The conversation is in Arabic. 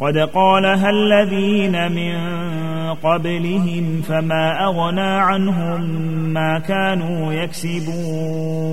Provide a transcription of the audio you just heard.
قد قالها الذين من قبلهم فما أغنى عنهم ما كانوا يكسبون.